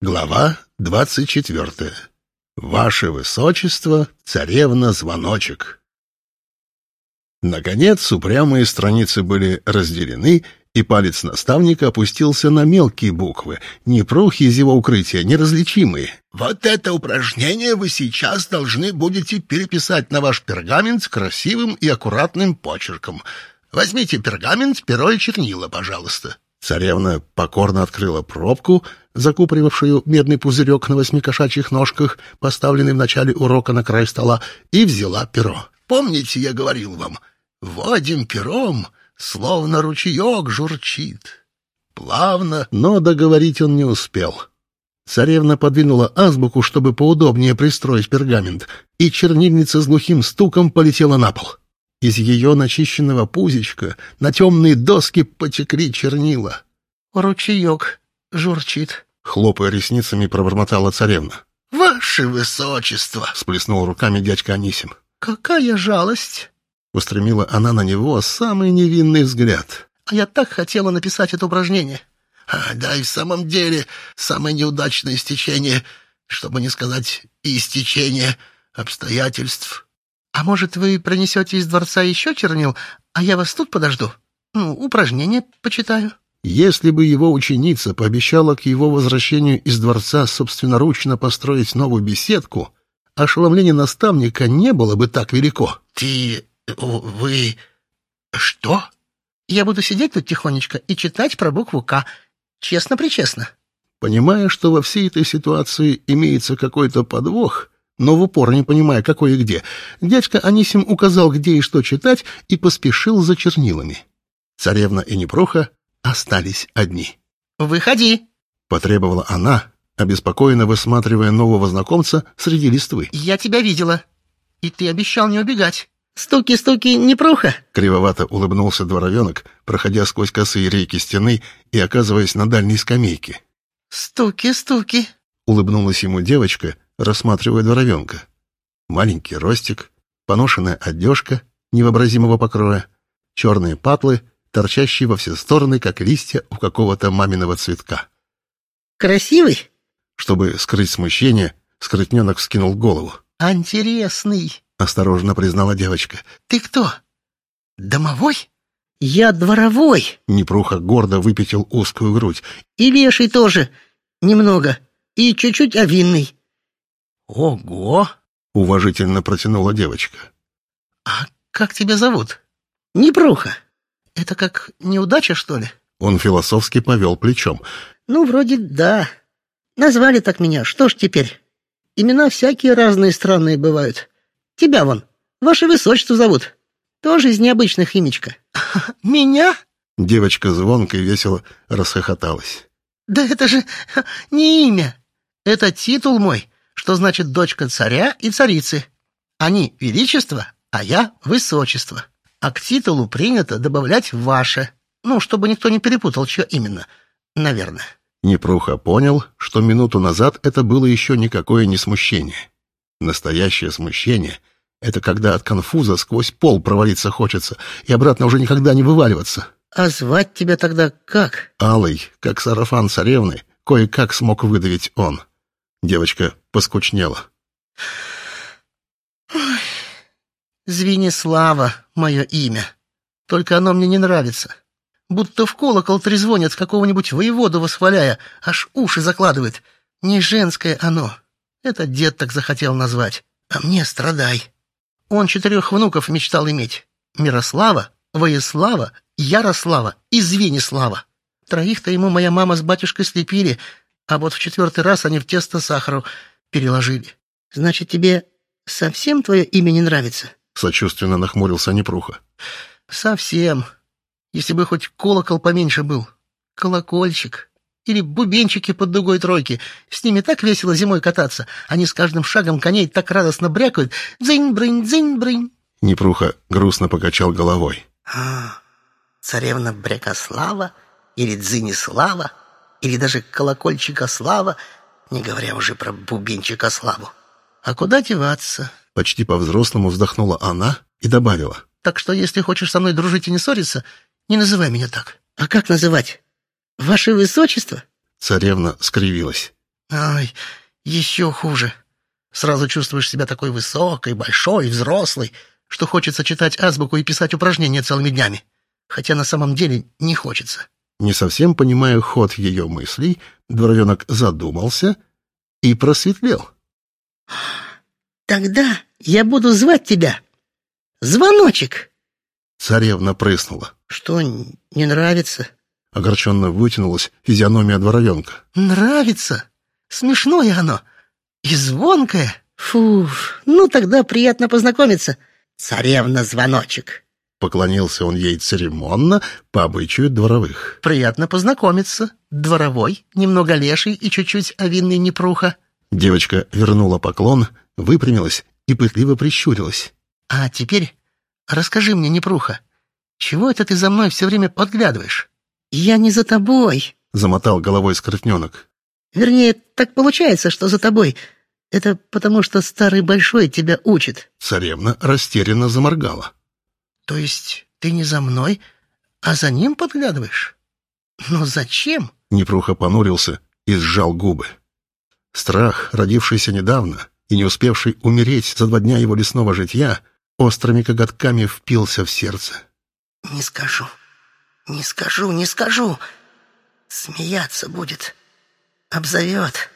Глава двадцать четвертая. Ваше Высочество, царевна-звоночек. Наконец, упрямые страницы были разделены, и палец наставника опустился на мелкие буквы, не прухи из его укрытия, неразличимые. «Вот это упражнение вы сейчас должны будете переписать на ваш пергамент с красивым и аккуратным почерком. Возьмите пергамент, перо и чернила, пожалуйста». Царевна покорно открыла пробку, закупоривавшую медный пузырек на восьми кошачьих ножках, поставленный в начале урока на край стола, и взяла перо. «Помните, я говорил вам, водим пером, словно ручеек журчит». Плавно, но договорить он не успел. Царевна подвинула азбуку, чтобы поудобнее пристроить пергамент, и чернильница с глухим стуком полетела на пол. Из ее начищенного пузичка на темные доски потекли чернила. «Ручеек журчит», — хлопая ресницами, пробормотала царевна. «Ваше высочество!» — сплеснул руками дядька Анисим. «Какая жалость!» — устремила она на него самый невинный взгляд. «А я так хотела написать это упражнение». А, «Да и в самом деле самое неудачное стечение, чтобы не сказать истечение обстоятельств». «А может, вы принесете из дворца еще чернил, а я вас тут подожду? Ну, упражнение почитаю». Если бы его ученица пообещала к его возвращению из дворца собственноручно построить новую беседку, ошеломление наставника не было бы так велико. «Ты... вы... что?» «Я буду сидеть тут тихонечко и читать про букву «К». Честно-причестно». Понимая, что во всей этой ситуации имеется какой-то подвох, но в упор не понимая, какой и где, дядька Анисим указал, где и что читать, и поспешил за чернилами. Царевна и Непроха остались одни. «Выходи!» — потребовала она, обеспокоенно высматривая нового знакомца среди листвы. «Я тебя видела, и ты обещал не убегать. Стуки-стуки, Непроха!» Кривовато улыбнулся дворовенок, проходя сквозь косые рейки стены и оказываясь на дальней скамейке. «Стуки-стуки!» — улыбнулась ему девочка, рассматривая дворовенка. Маленький ростик, поношенная одежка невообразимого покроя, черные патлы — торчащие во все стороны, как листья у какого-то маминого цветка. «Красивый?» Чтобы скрыть смущение, скрытненок вскинул голову. «Интересный», — осторожно признала девочка. «Ты кто? Домовой?» «Я дворовой», — Непруха гордо выпятил узкую грудь. «И леший тоже. Немного. И чуть-чуть овинный». «Ого!» — уважительно протянула девочка. «А как тебя зовут?» «Непруха». Это как неудача, что ли? Он философски повел плечом. Ну, вроде да. Назвали так меня, что ж теперь? Имена всякие разные странные бывают. Тебя вон, ваше высочество зовут. Тоже из необычных имечка. Меня? Девочка звонко и весело расхохоталась. Да это же не имя. Это титул мой, что значит дочка царя и царицы. Они величество, а я высочество а к титулу принято добавлять «ваше». Ну, чтобы никто не перепутал, что именно. Наверное. Непруха понял, что минуту назад это было еще никакое не смущение. Настоящее смущение — это когда от конфуза сквозь пол провалиться хочется и обратно уже никогда не вываливаться. «А звать тебя тогда как?» Алый, как сарафан царевны, кое-как смог выдавить он. Девочка поскучнела. Звенислава — мое имя. Только оно мне не нравится. Будто в колокол трезвонят какого-нибудь воеводу восхваляя, аж уши закладывает. Не женское оно. Это дед так захотел назвать. А мне страдай. Он четырех внуков мечтал иметь. Мирослава, Воеслава, Ярослава и Звенислава. Троих-то ему моя мама с батюшкой слепили, а вот в четвертый раз они в тесто сахару переложили. Значит, тебе совсем твое имя не нравится? Сочувственно нахмурился Непруха. Совсем. Если бы хоть колокол поменьше был. Колокольчик. Или бубенчики под дугой тройки. С ними так весело зимой кататься. Они с каждым шагом коней так радостно брякают. Дзынь-брынь, дзынь-брынь. Непруха грустно покачал головой. А, царевна Брякослава или Дзынислава, или даже колокольчика Слава, не говоря уже про бубенчика Славу. А куда деваться? Почти по-взрослому вздохнула она и добавила. «Так что, если хочешь со мной дружить и не ссориться, не называй меня так». «А как называть? Ваше Высочество?» Царевна скривилась. Ай, еще хуже. Сразу чувствуешь себя такой высокой, большой, взрослой, что хочется читать азбуку и писать упражнения целыми днями. Хотя на самом деле не хочется. Не совсем понимая ход ее мыслей, дворовенок задумался и просветлел. Тогда я буду звать тебя Звоночек. Царевна прыснула. Что, не нравится? Огорченно вытянулась физиономия дворовенка. Нравится. Смешное оно. И звонкое. Фу, ну тогда приятно познакомиться. Царевна-звоночек. Поклонился он ей церемонно, по обычаю дворовых. Приятно познакомиться. Дворовой, немного леший и чуть-чуть овинный непруха. Девочка вернула поклон, выпрямилась и пытливо прищурилась. А теперь расскажи мне, непруха, чего это ты за мной все время подглядываешь? Я не за тобой, замотал головой скоротненок. Вернее, так получается, что за тобой. Это потому, что старый большой тебя учит. Царевна растерянно заморгала. То есть ты не за мной, а за ним подглядываешь? Но зачем? Непруха понурился и сжал губы. Страх, родившийся недавно и не успевший умереть за два дня его лесного житья, острыми коготками впился в сердце. «Не скажу, не скажу, не скажу. Смеяться будет, обзовет,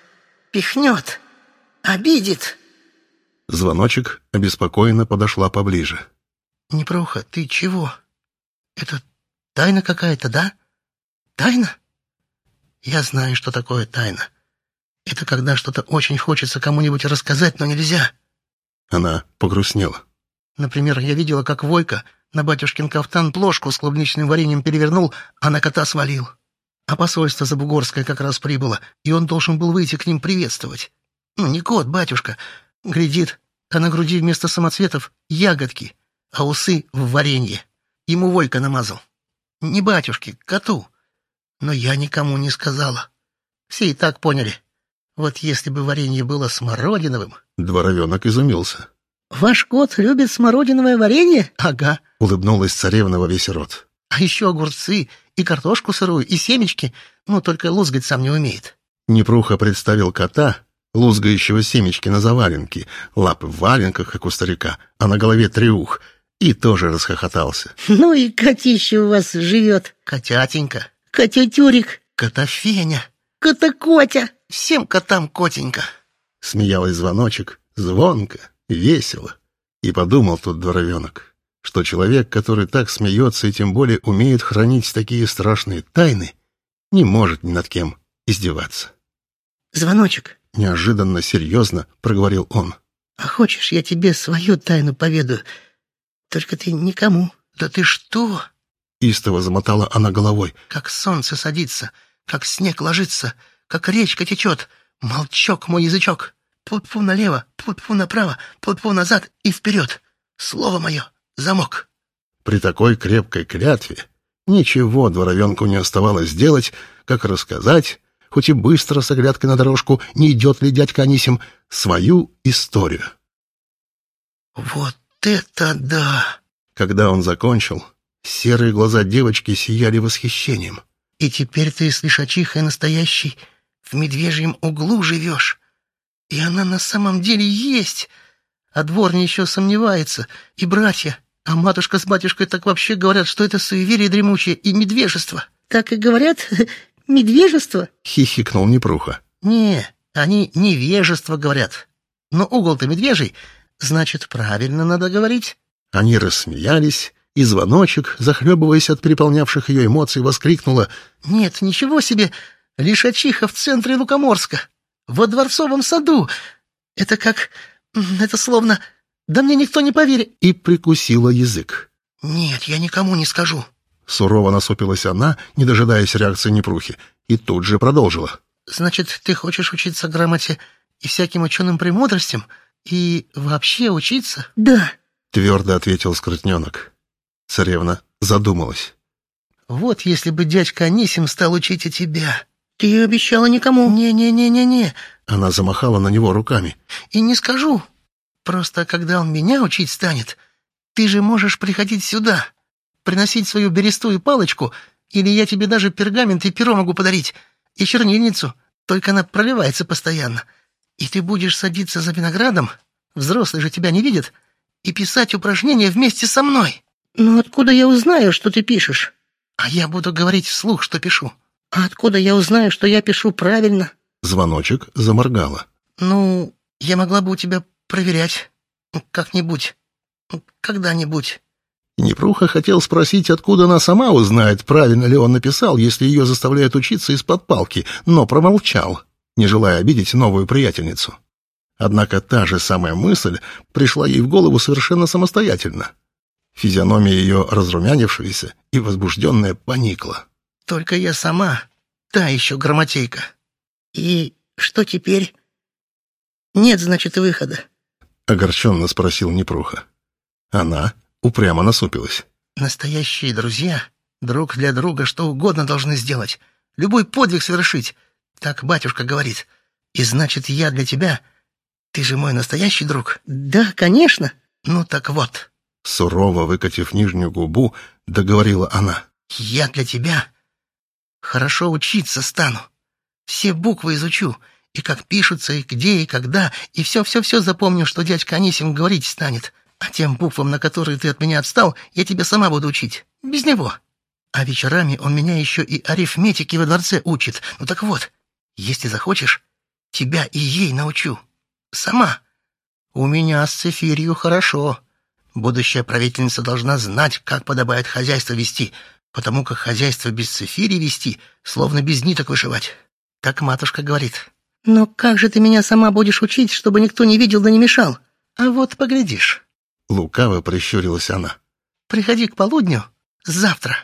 пихнет, обидит». Звоночек обеспокоенно подошла поближе. «Непруха, ты чего? Это тайна какая-то, да? Тайна? Я знаю, что такое тайна. Это когда что-то очень хочется кому-нибудь рассказать, но нельзя». Она погрустнела. Например, я видела, как Войка на батюшкин кафтан плошку с клубничным вареньем перевернул, а на кота свалил. А посольство Забугорское как раз прибыло, и он должен был выйти к ним приветствовать. Ну, не кот, батюшка. Глядит, а на груди вместо самоцветов ягодки, а усы в варенье. Ему Войка намазал. Не батюшке, коту. Но я никому не сказала. Все и так поняли. Вот если бы варенье было смородиновым... Дворовенок изумился. «Ваш кот любит смородиновое варенье?» «Ага», — улыбнулась царевна во весь рот. «А еще огурцы, и картошку сырую, и семечки, ну, только лузгать сам не умеет». Непруха представил кота, лузгающего семечки на заваленке, лапы в валенках, как у старика, а на голове треух, и тоже расхохотался. «Ну и котище у вас живет». «Котятенька». «Котятюрик». «Котофеня». «Кота-котя». «Всем котам котенька». Смеялась звоночек, звонко, Весело. И подумал тут дворовенок, что человек, который так смеется и тем более умеет хранить такие страшные тайны, не может ни над кем издеваться. «Звоночек», — неожиданно серьезно проговорил он. «А хочешь, я тебе свою тайну поведаю? Только ты никому». «Да ты что?» Истово замотала она головой. «Как солнце садится, как снег ложится, как речка течет. Молчок мой язычок. Пу-пу налево, пу-пу направо, пу-пу назад и вперед. Слово мое — замок. При такой крепкой клятве ничего дворовенку не оставалось делать, как рассказать, хоть и быстро с оглядкой на дорожку, не идет ли дядька Анисим, свою историю. «Вот это да!» Когда он закончил, серые глаза девочки сияли восхищением. «И теперь ты с лишачихой настоящий в медвежьем углу живешь. И она на самом деле есть. А дворня еще сомневается. И братья. А матушка с батюшкой так вообще говорят, что это суеверие дремучее и медвежество. Так и говорят? Медвежество? Хихикнул Непруха. Не, они невежество говорят. Но угол-то медвежий, значит, правильно надо говорить. Они рассмеялись, и звоночек, захлебываясь от переполнявших ее эмоций, воскликнула. «Нет, ничего себе! Лишачиха в центре Лукоморска! во дворцовом саду. Это как... Это словно... Да мне никто не поверит. И прикусила язык. Нет, я никому не скажу. Сурово насупилась она, не дожидаясь реакции Непрухи, и тут же продолжила. Значит, ты хочешь учиться грамоте и всяким ученым премудростям? И вообще учиться? Да. Твердо ответил скрытненок. Царевна задумалась. Вот если бы дядька Анисим стал учить и тебя. «Ты обещала никому?» «Не-не-не-не-не». Она замахала на него руками. «И не скажу. Просто когда он меня учить станет, ты же можешь приходить сюда, приносить свою бересту и палочку, или я тебе даже пергамент и перо могу подарить, и чернильницу, только она проливается постоянно. И ты будешь садиться за виноградом, взрослые же тебя не видят, и писать упражнения вместе со мной. Но откуда я узнаю, что ты пишешь? А я буду говорить вслух, что пишу. А откуда я узнаю, что я пишу правильно? Звоночек заморгала. Ну, я могла бы у тебя проверять. Как-нибудь. Когда-нибудь. Непруха хотел спросить, откуда она сама узнает, правильно ли он написал, если ее заставляют учиться из-под палки, но промолчал, не желая обидеть новую приятельницу. Однако та же самая мысль пришла ей в голову совершенно самостоятельно. Физиономия ее, разрумянившаяся и возбужденная, поникла. Только я сама, та еще грамотейка. И что теперь? Нет, значит, выхода. Огорченно спросил Непруха. Она упрямо насупилась. Настоящие друзья друг для друга что угодно должны сделать. Любой подвиг совершить. Так батюшка говорит. И значит, я для тебя... Ты же мой настоящий друг. Да, конечно. Ну так вот. Сурово выкатив нижнюю губу, договорила она. Я для тебя хорошо учиться стану. Все буквы изучу, и как пишутся, и где, и когда, и все-все-все запомню, что дядька Анисим говорить станет. А тем буквам, на которые ты от меня отстал, я тебя сама буду учить. Без него. А вечерами он меня еще и арифметике во дворце учит. Ну так вот, если захочешь, тебя и ей научу. Сама. У меня с Цефирью хорошо. Будущая правительница должна знать, как подобает хозяйство вести, потому как хозяйство без Цефири вести, словно без ниток вышивать. Так матушка говорит. Но как же ты меня сама будешь учить, чтобы никто не видел да не мешал? А вот поглядишь. Лукаво прищурилась она. Приходи к полудню завтра.